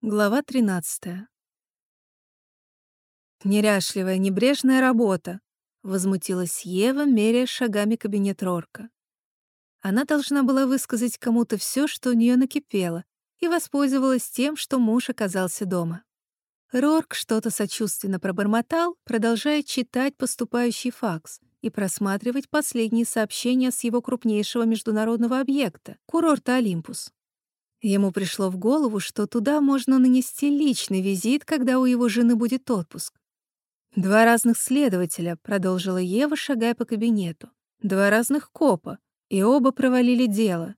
Глава 13. «Неряшливая, небрежная работа», — возмутилась Ева, меряя шагами кабинет Рорка. Она должна была высказать кому-то все, что у нее накипело, и воспользовалась тем, что муж оказался дома. Рорк что-то сочувственно пробормотал, продолжая читать поступающий факс и просматривать последние сообщения с его крупнейшего международного объекта — курорта Олимпус. Ему пришло в голову, что туда можно нанести личный визит, когда у его жены будет отпуск. «Два разных следователя», — продолжила Ева, шагая по кабинету. «Два разных копа, и оба провалили дело.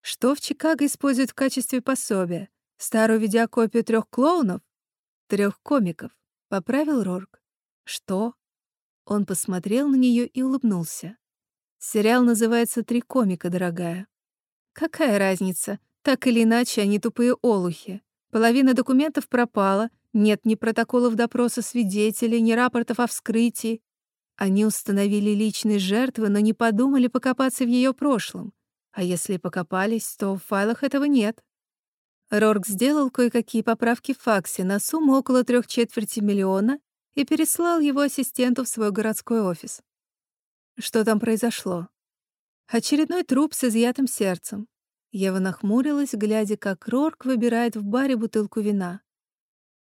Что в Чикаго используют в качестве пособия? Старую видеокопию трех клоунов? трех комиков», — поправил Рорк. «Что?» Он посмотрел на нее и улыбнулся. «Сериал называется «Три комика», дорогая». «Какая разница?» Так или иначе, они тупые олухи. Половина документов пропала, нет ни протоколов допроса свидетелей, ни рапортов о вскрытии. Они установили личные жертвы, но не подумали покопаться в ее прошлом. А если покопались, то в файлах этого нет. Рорк сделал кое-какие поправки в факсе на сумму около трех четверти миллиона и переслал его ассистенту в свой городской офис. Что там произошло? Очередной труп с изъятым сердцем. Ева нахмурилась, глядя, как Рорк выбирает в баре бутылку вина.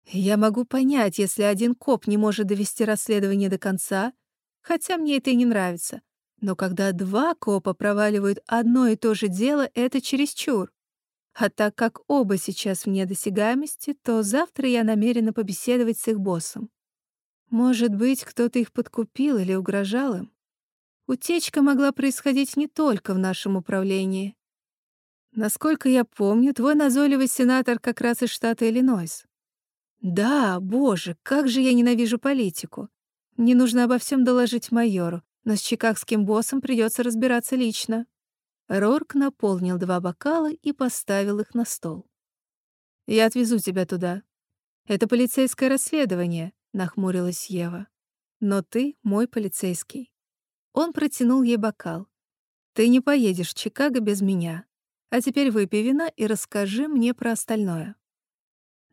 «Я могу понять, если один коп не может довести расследование до конца, хотя мне это и не нравится. Но когда два копа проваливают одно и то же дело, это чересчур. А так как оба сейчас вне досягаемости, то завтра я намерена побеседовать с их боссом. Может быть, кто-то их подкупил или угрожал им. Утечка могла происходить не только в нашем управлении. Насколько я помню, твой назойливый сенатор как раз из штата Иллинойс. Да, боже, как же я ненавижу политику. Мне нужно обо всем доложить майору, но с чикагским боссом придется разбираться лично. Рорк наполнил два бокала и поставил их на стол. «Я отвезу тебя туда. Это полицейское расследование», — нахмурилась Ева. «Но ты мой полицейский». Он протянул ей бокал. «Ты не поедешь в Чикаго без меня. А теперь выпей вина и расскажи мне про остальное».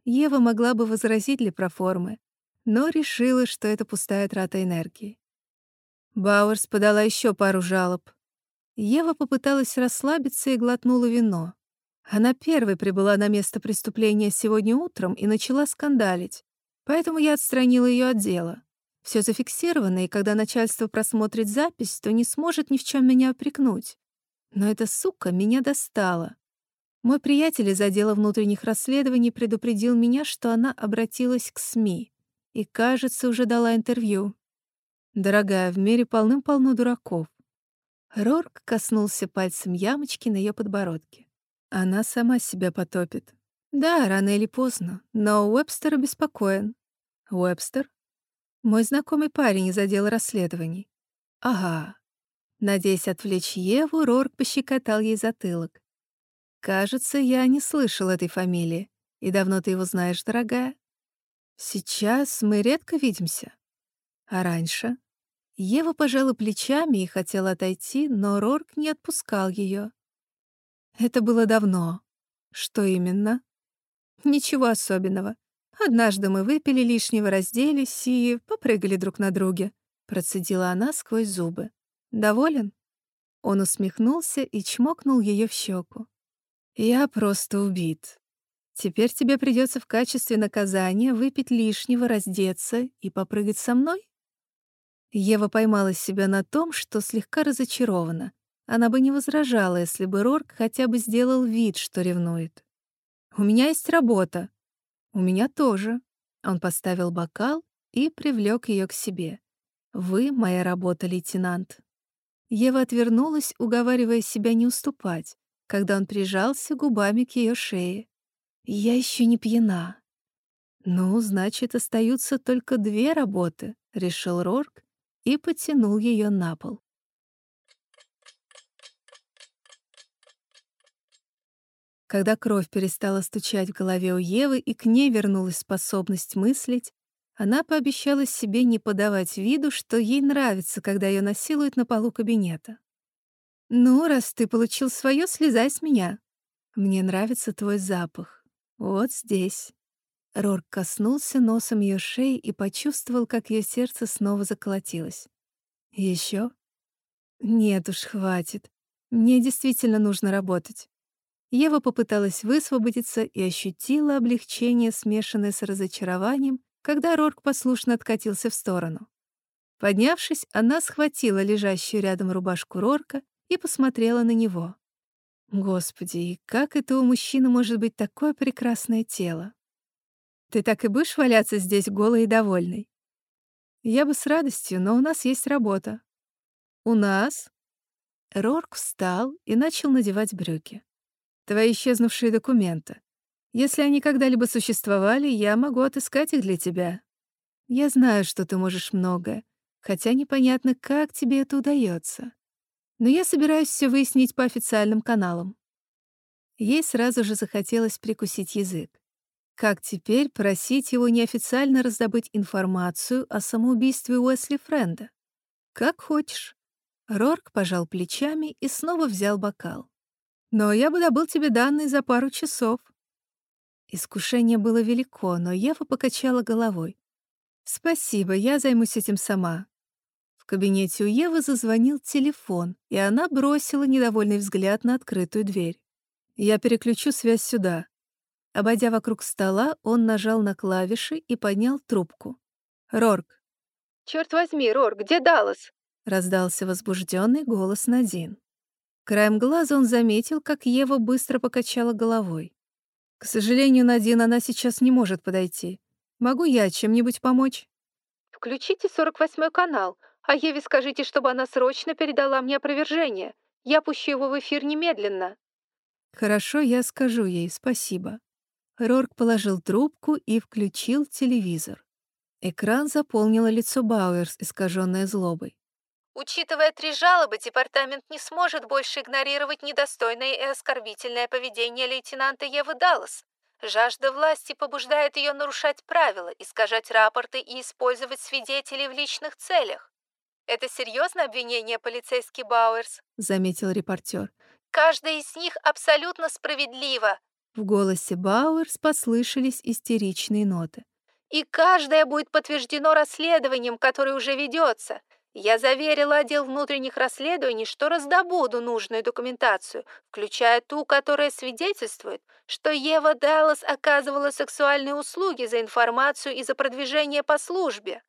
Ева могла бы возразить для проформы, но решила, что это пустая трата энергии. Бауэрс подала еще пару жалоб. Ева попыталась расслабиться и глотнула вино. Она первой прибыла на место преступления сегодня утром и начала скандалить, поэтому я отстранила ее от дела. Все зафиксировано, и когда начальство просмотрит запись, то не сможет ни в чем меня упрекнуть. Но эта сука меня достала. Мой приятель из отдела внутренних расследований предупредил меня, что она обратилась к СМИ и, кажется, уже дала интервью. Дорогая, в мире полным-полно дураков. Рорк коснулся пальцем ямочки на ее подбородке. Она сама себя потопит. Да, рано или поздно, но Уэбстер обеспокоен. Уэбстер? Мой знакомый парень из отдела расследований. Ага, Надеясь отвлечь Еву, Рорк пощекотал ей затылок. «Кажется, я не слышал этой фамилии. И давно ты его знаешь, дорогая?» «Сейчас мы редко видимся. А раньше?» Ева пожала плечами и хотела отойти, но Рорк не отпускал ее. «Это было давно. Что именно?» «Ничего особенного. Однажды мы выпили лишнего, разделись и попрыгали друг на друге», процедила она сквозь зубы. Доволен?» Он усмехнулся и чмокнул ее в щеку. «Я просто убит. Теперь тебе придется в качестве наказания выпить лишнего, раздеться и попрыгать со мной?» Ева поймала себя на том, что слегка разочарована. Она бы не возражала, если бы Рорк хотя бы сделал вид, что ревнует. «У меня есть работа». «У меня тоже». Он поставил бокал и привлек ее к себе. «Вы — моя работа, лейтенант. Ева отвернулась, уговаривая себя не уступать, когда он прижался губами к ее шее. «Я еще не пьяна». «Ну, значит, остаются только две работы», — решил Рорк и потянул ее на пол. Когда кровь перестала стучать в голове у Евы и к ней вернулась способность мыслить, она пообещала себе не подавать виду, что ей нравится, когда ее насилуют на полу кабинета. «Ну, раз ты получил свое, слезай с меня. Мне нравится твой запах. Вот здесь». Рорк коснулся носом ее шеи и почувствовал, как ее сердце снова заколотилось. Еще? Нет уж, хватит. Мне действительно нужно работать. Ева попыталась высвободиться и ощутила облегчение, смешанное с разочарованием, когда Рорк послушно откатился в сторону. Поднявшись, она схватила лежащую рядом рубашку Рорка и посмотрела на него. Господи, как это у мужчины может быть такое прекрасное тело? Ты так и будешь валяться здесь голой и довольной? Я бы с радостью, но у нас есть работа. У нас? Рорк встал и начал надевать брюки. Твои исчезнувшие документы. Если они когда-либо существовали, я могу отыскать их для тебя. Я знаю, что ты можешь многое, хотя непонятно, как тебе это удается. Но я собираюсь все выяснить по официальным каналам. Ей сразу же захотелось прикусить язык. Как теперь просить его неофициально раздобыть информацию о самоубийстве Уэсли Френда? Как хочешь. Рорк пожал плечами и снова взял бокал. Но я бы добыл тебе данные за пару часов. Искушение было велико, но Ева покачала головой. Спасибо, я займусь этим сама. В кабинете у Евы зазвонил телефон, и она бросила недовольный взгляд на открытую дверь. Я переключу связь сюда. Обойдя вокруг стола, он нажал на клавиши и поднял трубку. «Рорк». «Чёрт возьми, Рорк, где Даллас?» — раздался возбужденный голос Надин. Краем глаза он заметил, как Ева быстро покачала головой. «К сожалению, Надин, она сейчас не может подойти. Могу я чем-нибудь помочь?» «Включите 48-й канал, а Еве скажите, чтобы она срочно передала мне опровержение. Я пущу его в эфир немедленно». «Хорошо, я скажу ей спасибо». Рорк положил трубку и включил телевизор. Экран заполнило лицо Бауэрс, искаженное злобой. Учитывая три жалобы, департамент не сможет больше игнорировать недостойное и оскорбительное поведение лейтенанта Евы Даллас. Жажда власти побуждает ее нарушать правила, искажать рапорты и использовать свидетелей в личных целях. Это серьезное обвинение, полицейский Бауэрс, заметил репортер. Каждая из них абсолютно справедлива. В голосе Бауэрс послышались истеричные ноты. И каждое будет подтверждено расследованием, которое уже ведется. Я заверила отдел внутренних расследований, что раздобуду нужную документацию, включая ту, которая свидетельствует, что Ева Даллас оказывала сексуальные услуги за информацию и за продвижение по службе.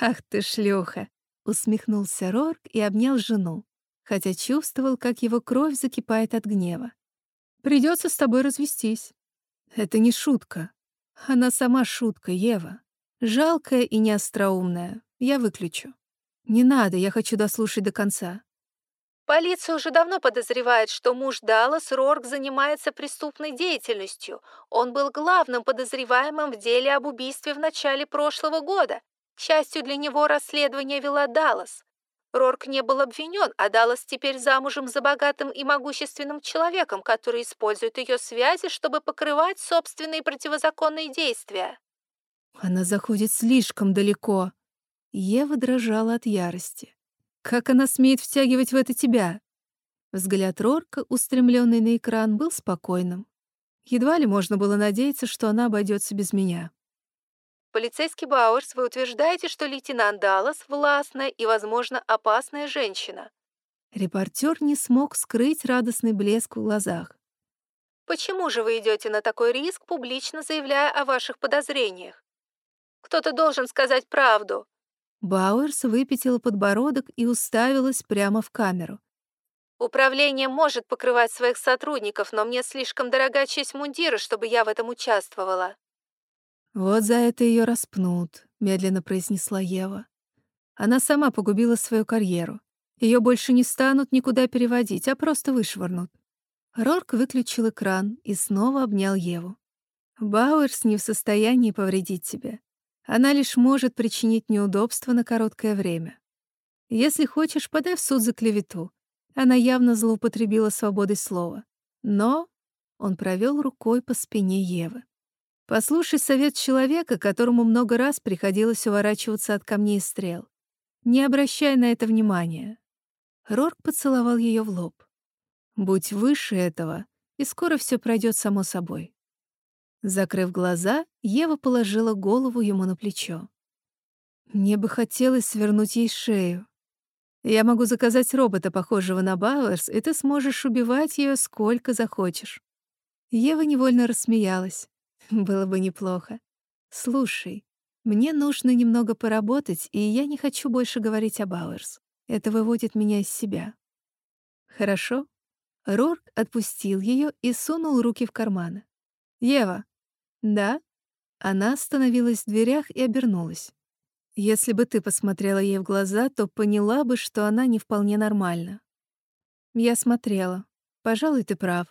«Ах ты шлюха!» — усмехнулся Рорк и обнял жену, хотя чувствовал, как его кровь закипает от гнева. Придется с тобой развестись. Это не шутка. Она сама шутка, Ева. Жалкая и неостроумная. Я выключу. Не надо, я хочу дослушать до конца. Полиция уже давно подозревает, что муж Даллас Рорк занимается преступной деятельностью. Он был главным подозреваемым в деле об убийстве в начале прошлого года. К счастью для него, расследование вела Даллас. Рорк не был обвинен, а Даллас теперь замужем за богатым и могущественным человеком, который использует ее связи, чтобы покрывать собственные противозаконные действия. Она заходит слишком далеко. Ева дрожала от ярости. Как она смеет втягивать в это тебя? Взгляд Рорка, устремленный на экран, был спокойным. Едва ли можно было надеяться, что она обойдется без меня. Полицейский Бауэрс, вы утверждаете, что лейтенант Даллас — властная и, возможно, опасная женщина. Репортер не смог скрыть радостный блеск в глазах. Почему же вы идете на такой риск, публично заявляя о ваших подозрениях? Кто-то должен сказать правду. Бауэрс выпятила подбородок и уставилась прямо в камеру. Управление может покрывать своих сотрудников, но мне слишком дорога честь мундира, чтобы я в этом участвовала. «Вот за это ее распнут», — медленно произнесла Ева. Она сама погубила свою карьеру. Ее больше не станут никуда переводить, а просто вышвырнут. Рорк выключил экран и снова обнял Еву. Бауэрс не в состоянии повредить тебе. Она лишь может причинить неудобства на короткое время. Если хочешь, подай в суд за клевету. Она явно злоупотребила свободой слова. Но он провел рукой по спине Евы. Послушай совет человека, которому много раз приходилось уворачиваться от камней и стрел. Не обращай на это внимания. Рорк поцеловал ее в лоб. Будь выше этого, и скоро все пройдет само собой. Закрыв глаза, Ева положила голову ему на плечо. Мне бы хотелось свернуть ей шею. Я могу заказать робота, похожего на Бауэрс, и ты сможешь убивать ее сколько захочешь. Ева невольно рассмеялась. Было бы неплохо. Слушай, мне нужно немного поработать, и я не хочу больше говорить о Бауэрс. Это выводит меня из себя. Хорошо? Рорк отпустил ее и сунул руки в карманы. Ева. Да? Она остановилась в дверях и обернулась. Если бы ты посмотрела ей в глаза, то поняла бы, что она не вполне нормальна. Я смотрела. Пожалуй, ты прав.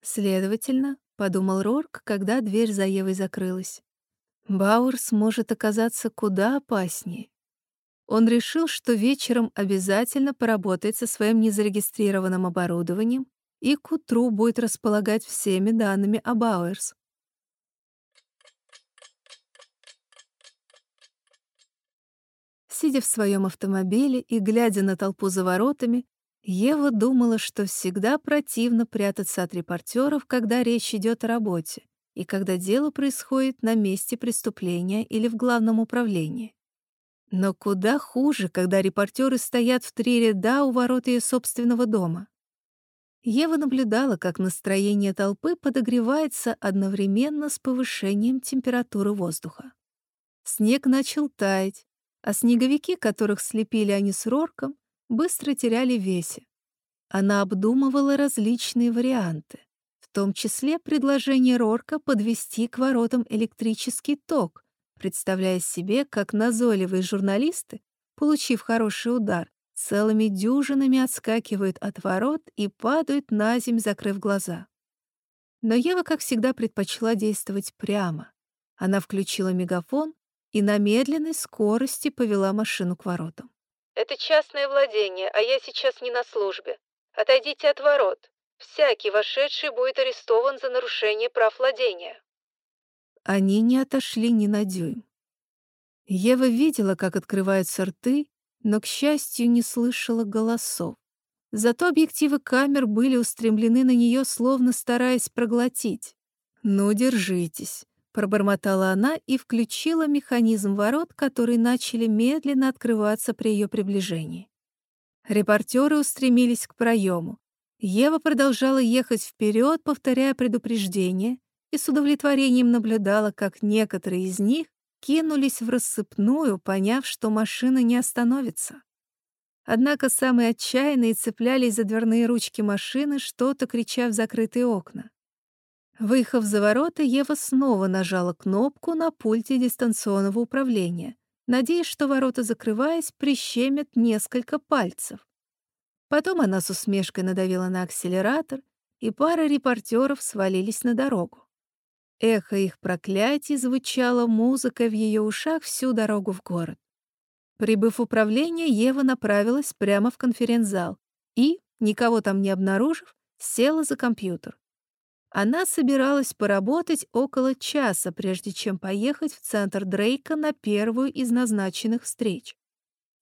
Следовательно, подумал Рорк, когда дверь за Евой закрылась. Бауэрс может оказаться куда опаснее. Он решил, что вечером обязательно поработает со своим незарегистрированным оборудованием и к утру будет располагать всеми данными о Бауэрс. Сидя в своем автомобиле и глядя на толпу за воротами, Ева думала, что всегда противно прятаться от репортеров, когда речь идет о работе и когда дело происходит на месте преступления или в главном управлении. Но куда хуже, когда репортеры стоят в три ряда у ворот ее собственного дома. Ева наблюдала, как настроение толпы подогревается одновременно с повышением температуры воздуха. Снег начал таять, а снеговики, которых слепили они с Рорком, быстро теряли весе. Она обдумывала различные варианты, в том числе предложение Рорка подвести к воротам электрический ток, представляя себе, как назойливые журналисты, получив хороший удар, целыми дюжинами отскакивают от ворот и падают на земь, закрыв глаза. Но Ева, как всегда, предпочла действовать прямо. Она включила мегафон и на медленной скорости повела машину к воротам. «Это частное владение, а я сейчас не на службе. Отойдите от ворот. Всякий вошедший будет арестован за нарушение прав владения». Они не отошли ни на дюйм. Ева видела, как открываются рты, но, к счастью, не слышала голосов. Зато объективы камер были устремлены на нее, словно стараясь проглотить. «Ну, держитесь. Пробормотала она и включила механизм ворот, которые начали медленно открываться при ее приближении. Репортеры устремились к проему. Ева продолжала ехать вперед, повторяя предупреждение, и с удовлетворением наблюдала, как некоторые из них кинулись в рассыпную, поняв, что машина не остановится. Однако самые отчаянные цеплялись за дверные ручки машины, что-то крича в закрытые окна. Выехав за ворота, Ева снова нажала кнопку на пульте дистанционного управления, надеясь, что ворота, закрываясь, прищемят несколько пальцев. Потом она с усмешкой надавила на акселератор, и пара репортеров свалились на дорогу. Эхо их проклятий звучало музыкой в ее ушах всю дорогу в город. Прибыв в управление, Ева направилась прямо в конференц-зал и, никого там не обнаружив, села за компьютер. Она собиралась поработать около часа, прежде чем поехать в центр Дрейка на первую из назначенных встреч.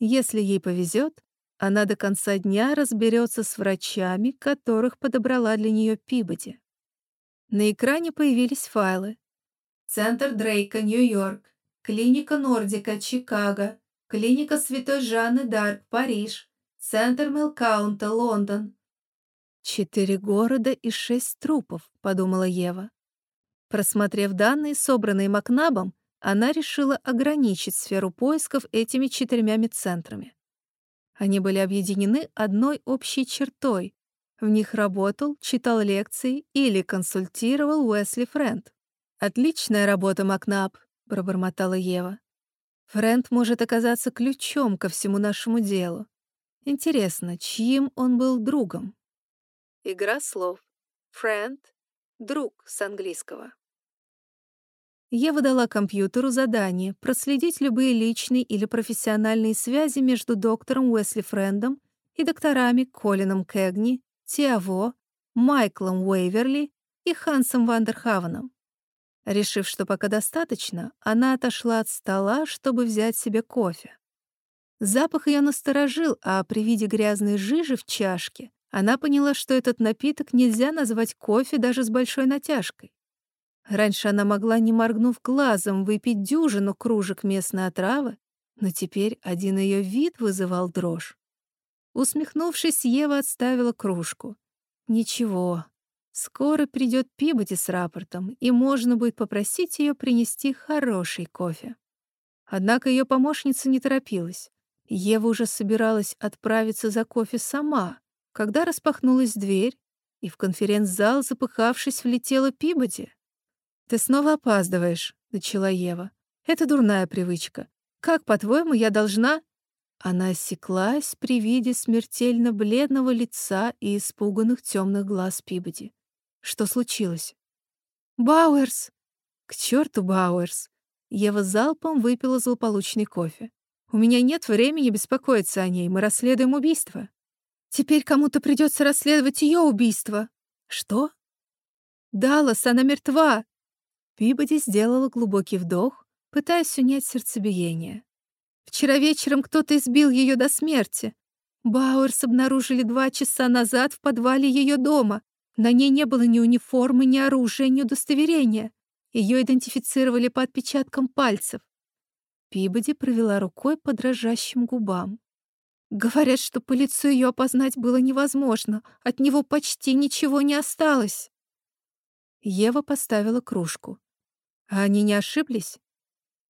Если ей повезет, она до конца дня разберется с врачами, которых подобрала для нее Пибоди. На экране появились файлы. Центр Дрейка, Нью-Йорк. Клиника Нордика, Чикаго. Клиника Святой Жанны Дарк, Париж. Центр Мелкаунта, Лондон. «Четыре города и шесть трупов», — подумала Ева. Просмотрев данные, собранные Макнабом, она решила ограничить сферу поисков этими четырьмя медцентрами. Они были объединены одной общей чертой. В них работал, читал лекции или консультировал Уэсли Фрэнд. «Отличная работа, Макнаб», — пробормотала Ева. «Фрэнд может оказаться ключом ко всему нашему делу. Интересно, чьим он был другом?» Игра слов. Friend — друг с английского. Ева дала компьютеру задание проследить любые личные или профессиональные связи между доктором Уэсли Френдом и докторами Колином Кэгни, Тиаво, Майклом Уэйверли и Хансом Вандерхавеном. Решив, что пока достаточно, она отошла от стола, чтобы взять себе кофе. Запах ее насторожил, а при виде грязной жижи в чашке она поняла, что этот напиток нельзя назвать кофе даже с большой натяжкой. Раньше она могла, не моргнув глазом, выпить дюжину кружек местной отравы, но теперь один ее вид вызывал дрожь. Усмехнувшись, Ева отставила кружку. Ничего, скоро придет Пибоди с рапортом, и можно будет попросить ее принести хороший кофе. Однако ее помощница не торопилась. Ева уже собиралась отправиться за кофе сама, когда распахнулась дверь, и в конференц-зал, запыхавшись, влетела Пибоди. «Ты снова опаздываешь», — начала Ева. «Это дурная привычка. Как, по-твоему, я должна...» Она осеклась при виде смертельно бледного лица и испуганных темных глаз Пибоди. Что случилось? «Бауэрс!» «К черту Бауэрс!» Ева залпом выпила злополучный кофе. «У меня нет времени беспокоиться о ней, мы расследуем убийство». «Теперь кому-то придется расследовать ее убийство». «Что?» «Даллас, она мертва!» Пибоди сделала глубокий вдох, пытаясь унять сердцебиение. Вчера вечером кто-то избил ее до смерти. Бауэрс обнаружили два часа назад в подвале ее дома. На ней не было ни униформы, ни оружия, ни удостоверения. Ее идентифицировали по отпечаткам пальцев. Пибоди провела рукой по дрожащим губам. Говорят, что по лицу ее опознать было невозможно. От него почти ничего не осталось. Ева поставила кружку. А они не ошиблись?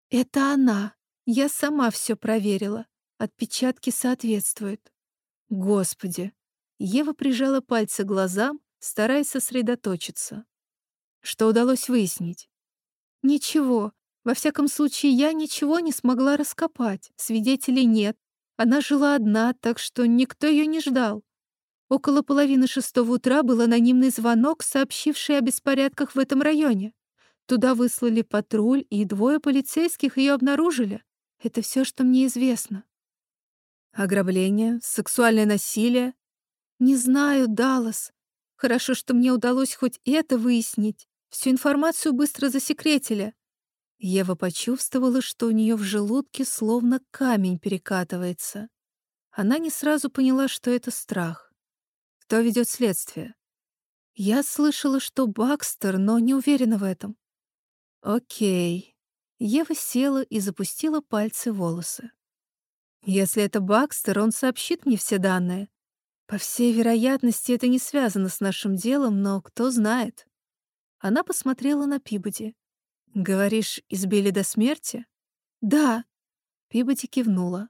Это она. Я сама все проверила. Отпечатки соответствуют. Господи. Ева прижала пальцы к глазам, стараясь сосредоточиться. Что удалось выяснить? Ничего. Во всяком случае, я ничего не смогла раскопать. Свидетелей нет. Она жила одна, так что никто ее не ждал. Около половины шестого утра был анонимный звонок, сообщивший о беспорядках в этом районе. Туда выслали патруль, и двое полицейских ее обнаружили. Это все, что мне известно. Ограбление, сексуальное насилие. Не знаю, Даллас. Хорошо, что мне удалось хоть это выяснить. Всю информацию быстро засекретили. Ева почувствовала, что у нее в желудке словно камень перекатывается. Она не сразу поняла, что это страх. Кто ведет следствие? Я слышала, что Бакстер, но не уверена в этом. Окей. Ева села и запустила пальцы в волосы. Если это Бакстер, он сообщит мне все данные. По всей вероятности, это не связано с нашим делом, но кто знает. Она посмотрела на Пибоди. «Говоришь, избили до смерти?» «Да». Пибоди кивнула.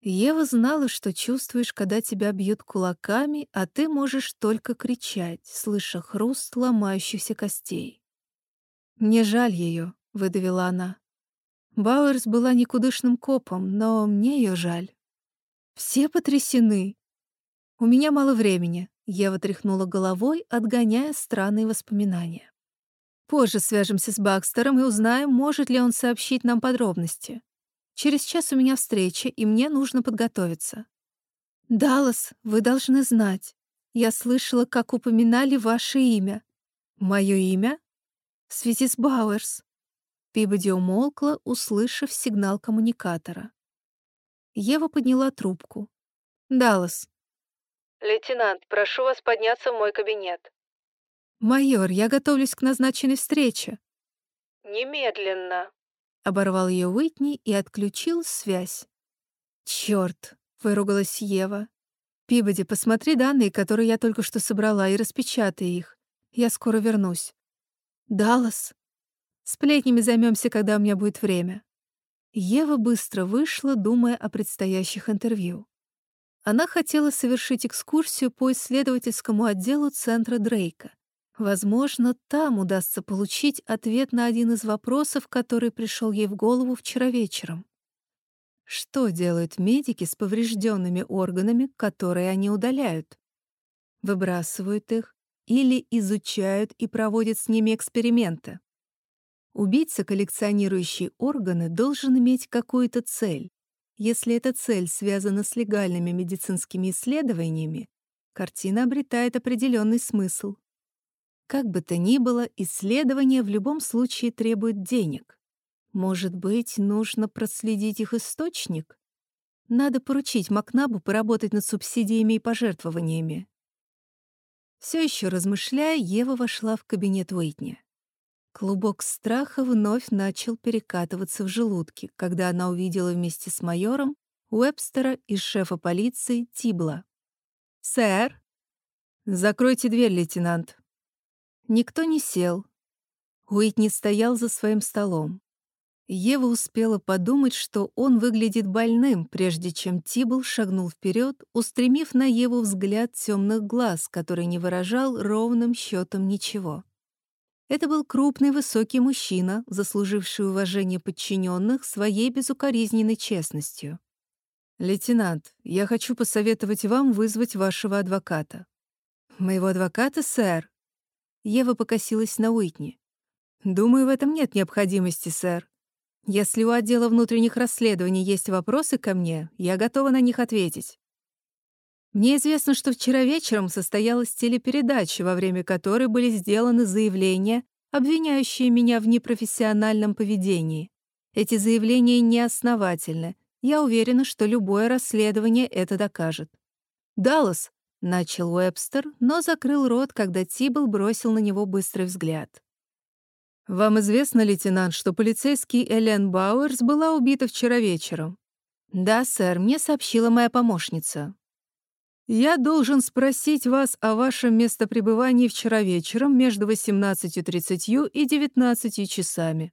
Ева знала, что чувствуешь, когда тебя бьют кулаками, а ты можешь только кричать, слыша хруст ломающихся костей. «Мне жаль ее», — выдавила она. Бауэрс была никудышным копом, но мне ее жаль. Все потрясены. У меня мало времени. Ева тряхнула головой, отгоняя странные воспоминания. Позже свяжемся с Бакстером и узнаем, может ли он сообщить нам подробности. Через час у меня встреча, и мне нужно подготовиться. Даллас, вы должны знать. Я слышала, как упоминали ваше имя. Мое имя? В связи с Бауэрс. Пибоди умолкла, услышав сигнал коммуникатора. Ева подняла трубку. «Даллас». «Лейтенант, прошу вас подняться в мой кабинет». «Майор, я готовлюсь к назначенной встрече». «Немедленно», — оборвал ее Уитни и отключил связь. «Чёрт!» — выругалась Ева. «Пибоди, посмотри данные, которые я только что собрала, и распечатай их. Я скоро вернусь». «Даллас?» «Сплетнями займемся, когда у меня будет время». Ева быстро вышла, думая о предстоящих интервью. Она хотела совершить экскурсию по исследовательскому отделу центра Дрейка, Возможно, там удастся получить ответ на один из вопросов, который пришел ей в голову вчера вечером. Что делают медики с поврежденными органами, которые они удаляют? Выбрасывают их или изучают и проводят с ними эксперименты? Убийца, коллекционирующий органы, должен иметь какую-то цель. Если эта цель связана с легальными медицинскими исследованиями, картина обретает определенный смысл. Как бы то ни было, исследования в любом случае требуют денег. Может быть, нужно проследить их источник? Надо поручить Макнабу поработать над субсидиями и пожертвованиями. Все еще размышляя, Ева вошла в кабинет Уитни. Клубок страха вновь начал перекатываться в желудке, когда она увидела вместе с майором Уэбстера и шефа полиции Тибла. «Сэр!» «Закройте дверь, лейтенант». Никто не сел. Уитни стоял за своим столом. Ева успела подумать, что он выглядит больным, прежде чем Тибл шагнул вперед, устремив на Еву взгляд темных глаз, который не выражал ровным счетом ничего. Это был крупный высокий мужчина, заслуживший уважение подчиненных своей безукоризненной честностью. «Лейтенант, я хочу посоветовать вам вызвать вашего адвоката». «Моего адвоката, сэр?» Ева покосилась на Уитни. «Думаю, в этом нет необходимости, сэр. Если у отдела внутренних расследований есть вопросы ко мне, я готова на них ответить. Мне известно, что вчера вечером состоялась телепередача, во время которой были сделаны заявления, обвиняющие меня в непрофессиональном поведении. Эти заявления неосновательны. Я уверена, что любое расследование это докажет. «Даллас», — начал Уэбстер, но закрыл рот, когда Тибл бросил на него быстрый взгляд. «Вам известно, лейтенант, что полицейский Элен Бауэрс была убита вчера вечером?» «Да, сэр, мне сообщила моя помощница». «Я должен спросить вас о вашем местопребывании вчера вечером между 18.30 и 19 часами».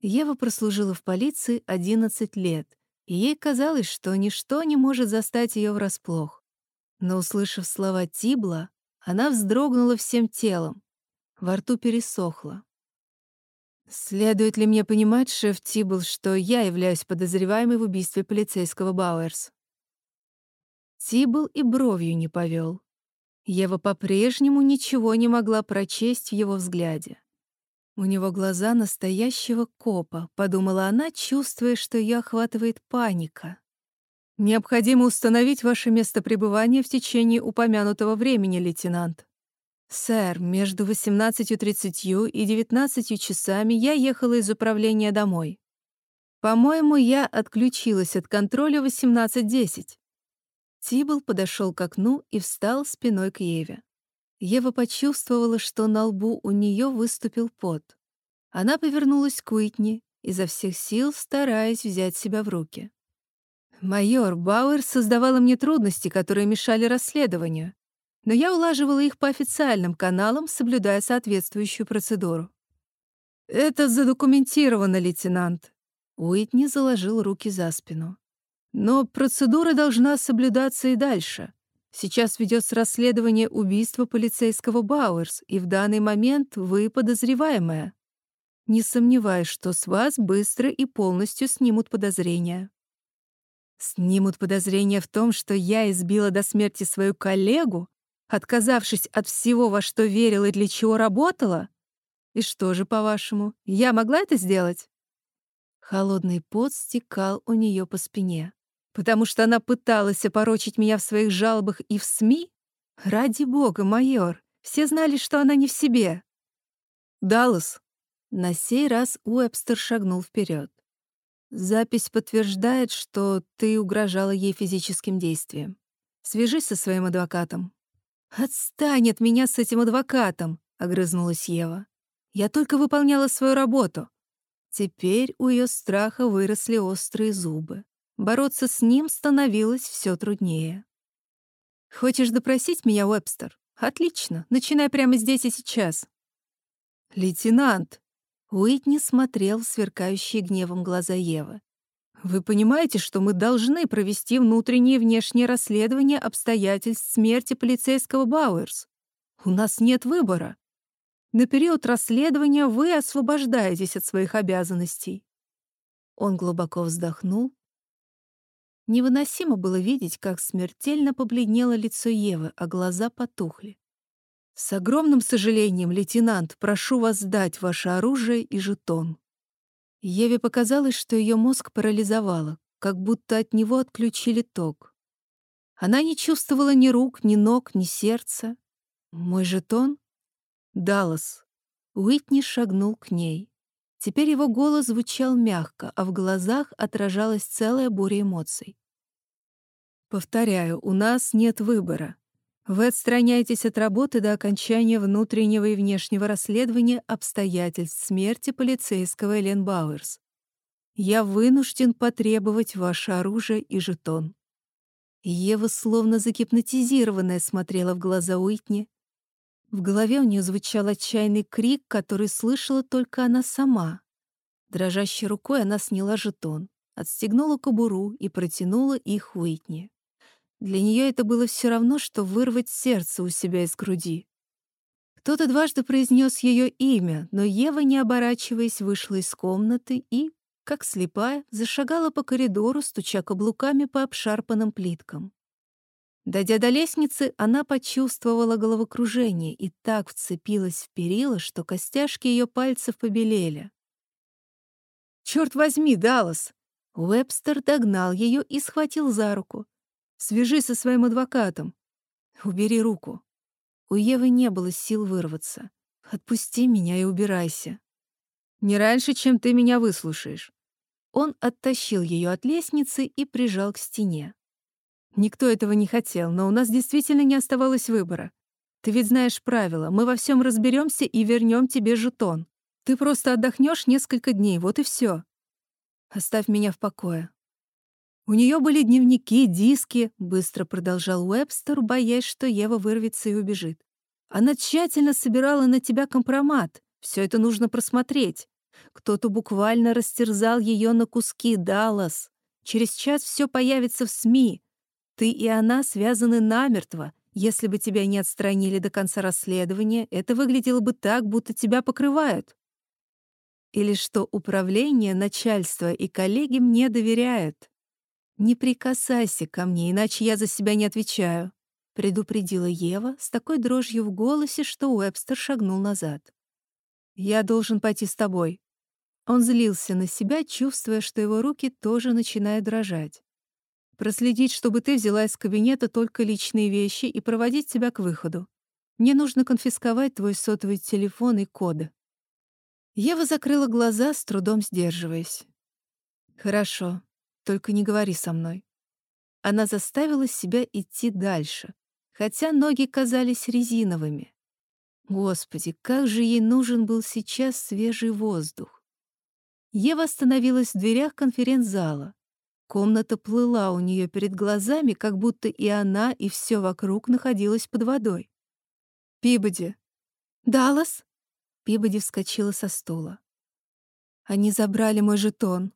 Ева прослужила в полиции 11 лет, и ей казалось, что ничто не может застать ее врасплох. Но, услышав слова Тибла, она вздрогнула всем телом. Во рту пересохло. Следует ли мне понимать, шеф Тибл, что я являюсь подозреваемой в убийстве полицейского Бауэрс? Тибл и бровью не повел. Ева по-прежнему ничего не могла прочесть в его взгляде. У него глаза настоящего копа, подумала она, чувствуя, что ее охватывает паника. Необходимо установить ваше место пребывания в течение упомянутого времени, лейтенант. «Сэр, между 18.30 и 19 часами я ехала из управления домой. По-моему, я отключилась от контроля 18.10». Тибл подошел к окну и встал спиной к Еве. Ева почувствовала, что на лбу у нее выступил пот. Она повернулась к Уитни, изо всех сил стараясь взять себя в руки. «Майор Бауэр создавала мне трудности, которые мешали расследованию но я улаживала их по официальным каналам, соблюдая соответствующую процедуру. «Это задокументировано, лейтенант». Уитни заложил руки за спину. «Но процедура должна соблюдаться и дальше. Сейчас ведется расследование убийства полицейского Бауэрс, и в данный момент вы подозреваемая. Не сомневаюсь, что с вас быстро и полностью снимут подозрения». «Снимут подозрения в том, что я избила до смерти свою коллегу?» отказавшись от всего, во что верила и для чего работала? И что же, по-вашему, я могла это сделать? Холодный пот стекал у нее по спине. Потому что она пыталась опорочить меня в своих жалобах и в СМИ? Ради бога, майор, все знали, что она не в себе. Даллас. На сей раз Уэбстер шагнул вперед. Запись подтверждает, что ты угрожала ей физическим действием. Свяжись со своим адвокатом. «Отстань от меня с этим адвокатом!» — огрызнулась Ева. «Я только выполняла свою работу». Теперь у ее страха выросли острые зубы. Бороться с ним становилось все труднее. «Хочешь допросить меня, Уэбстер? Отлично, начинай прямо здесь и сейчас». «Лейтенант!» Уитни смотрел в сверкающие гневом глаза Евы. Вы понимаете, что мы должны провести внутреннее и внешнее расследование обстоятельств смерти полицейского Бауэрс? У нас нет выбора. На период расследования вы освобождаетесь от своих обязанностей. Он глубоко вздохнул. Невыносимо было видеть, как смертельно побледнело лицо Евы, а глаза потухли. «С огромным сожалением, лейтенант, прошу вас сдать ваше оружие и жетон». Еве показалось, что ее мозг парализовало, как будто от него отключили ток. Она не чувствовала ни рук, ни ног, ни сердца. Мой жетон? Даллас. Уитни шагнул к ней. Теперь его голос звучал мягко, а в глазах отражалась целая буря эмоций. «Повторяю, у нас нет выбора. Вы отстраняетесь от работы до окончания внутреннего и внешнего расследования обстоятельств смерти полицейского Элен Бауэрс. Я вынужден потребовать ваше оружие и жетон. Ева, словно загипнотизированная, смотрела в глаза Уитни. В голове у нее звучал отчаянный крик, который слышала только она сама. Дрожащей рукой она сняла жетон, отстегнула кобуру и протянула их Уитни. Для нее это было все равно, что вырвать сердце у себя из груди. Кто-то дважды произнес ее имя, но Ева, не оборачиваясь, вышла из комнаты и, как слепая, зашагала по коридору, стуча каблуками по обшарпанным плиткам. Дойдя до лестницы, она почувствовала головокружение и так вцепилась в перила, что костяшки ее пальцев побелели. «Черт возьми, Даллас!» Уэбстер догнал ее и схватил за руку. Свяжись со своим адвокатом. Убери руку. У Евы не было сил вырваться. Отпусти меня и убирайся. Не раньше, чем ты меня выслушаешь. Он оттащил ее от лестницы и прижал к стене. Никто этого не хотел, но у нас действительно не оставалось выбора. Ты ведь знаешь правила. Мы во всем разберемся и вернем тебе жетон. Ты просто отдохнешь несколько дней, вот и все. Оставь меня в покое. У нее были дневники, диски, быстро продолжал Уэбстер, боясь, что Ева вырвется и убежит. Она тщательно собирала на тебя компромат. Все это нужно просмотреть. Кто-то буквально растерзал ее на куски, Даллас. Через час все появится в СМИ. Ты и она связаны намертво. Если бы тебя не отстранили до конца расследования, это выглядело бы так, будто тебя покрывают. Или что управление, начальство и коллеги мне доверяют. «Не прикасайся ко мне, иначе я за себя не отвечаю», — предупредила Ева с такой дрожью в голосе, что Уэбстер шагнул назад. «Я должен пойти с тобой». Он злился на себя, чувствуя, что его руки тоже начинают дрожать. «Проследить, чтобы ты взяла из кабинета только личные вещи и проводить тебя к выходу. Мне нужно конфисковать твой сотовый телефон и коды». Ева закрыла глаза, с трудом сдерживаясь. «Хорошо», только не говори со мной. Она заставила себя идти дальше, хотя ноги казались резиновыми. Господи, как же ей нужен был сейчас свежий воздух. Ева остановилась в дверях конференц-зала. Комната плыла у нее перед глазами, как будто и она, и все вокруг находилось под водой. «Пибоди!» «Даллас?» Пибоди вскочила со стула. «Они забрали мой жетон»,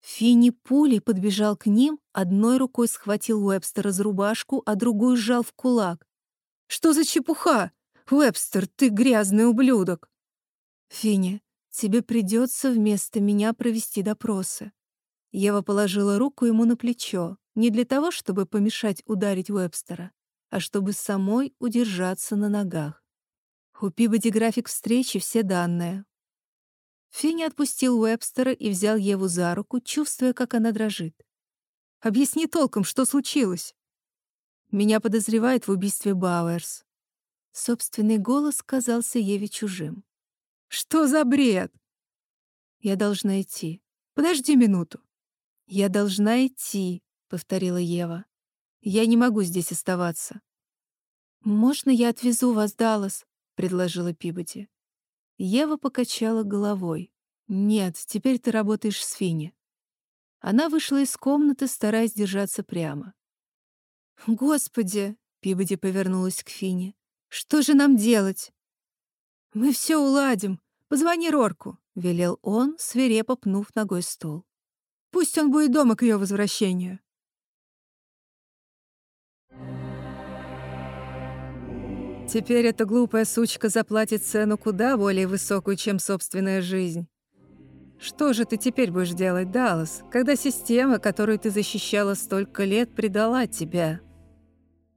Финни пулей подбежал к ним, одной рукой схватил Уэбстера за рубашку, а другую сжал в кулак. «Что за чепуха? Уэбстер, ты грязный ублюдок!» «Финни, тебе придется вместо меня провести допросы». Ева положила руку ему на плечо, не для того, чтобы помешать ударить Уэбстера, а чтобы самой удержаться на ногах. У Пибоди график встречи, все данные. Финни отпустил Уэбстера и взял Еву за руку, чувствуя, как она дрожит. «Объясни толком, что случилось?» «Меня подозревают в убийстве Бауэрс». Собственный голос казался Еве чужим. «Что за бред?» «Я должна идти. Подожди минуту». «Я должна идти», — повторила Ева. «Я не могу здесь оставаться». «Можно я отвезу вас, Даллас?» — предложила Пибоди. Ева покачала головой. «Нет, теперь ты работаешь с Фини». Она вышла из комнаты, стараясь держаться прямо. «Господи!» — Пибоди повернулась к Фине. «Что же нам делать?» «Мы все уладим. Позвони Рорку», — велел он, свирепо пнув ногой стол. «Пусть он будет дома к ее возвращению». Теперь эта глупая сучка заплатит цену куда более высокую, чем собственная жизнь. Что же ты теперь будешь делать, Даллас, когда система, которую ты защищала столько лет, предала тебя?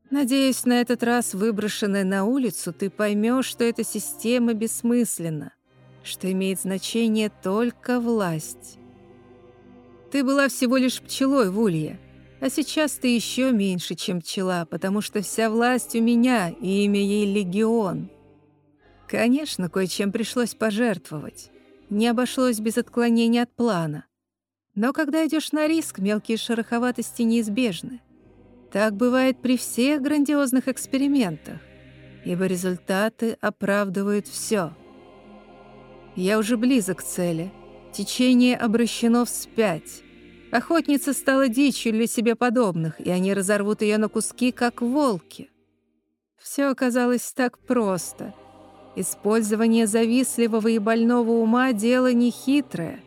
Надеюсь, на этот раз, выброшенная на улицу, ты поймешь, что эта система бессмысленна, что имеет значение только власть. Ты была всего лишь пчелой в улье, а сейчас ты еще меньше, чем пчела, потому что вся власть у меня, и имя ей Легион. Конечно, кое-чем пришлось пожертвовать. Не обошлось без отклонения от плана. Но когда идешь на риск, мелкие шероховатости неизбежны. Так бывает при всех грандиозных экспериментах, ибо результаты оправдывают все. Я уже близок к цели. Течение обращено вспять. Охотница стала дичью для себе подобных, и они разорвут ее на куски, как волки. Все оказалось так просто. Использование завистливого и больного ума — дело нехитрое.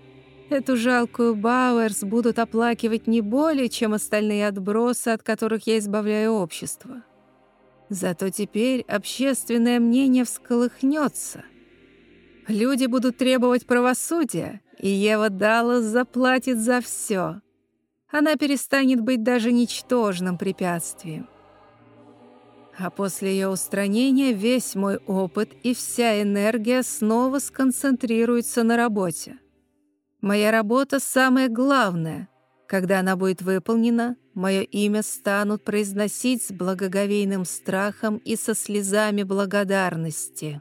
Эту жалкую Бауэрс будут оплакивать не более, чем остальные отбросы, от которых я избавляю общество. Зато теперь общественное мнение всколыхнется. Люди будут требовать правосудия, и Ева Даллас заплатит за все. Она перестанет быть даже ничтожным препятствием. А после ее устранения весь мой опыт и вся энергия снова сконцентрируются на работе. Моя работа самое главное. Когда она будет выполнена, мое имя станут произносить с благоговейным страхом и со слезами благодарности.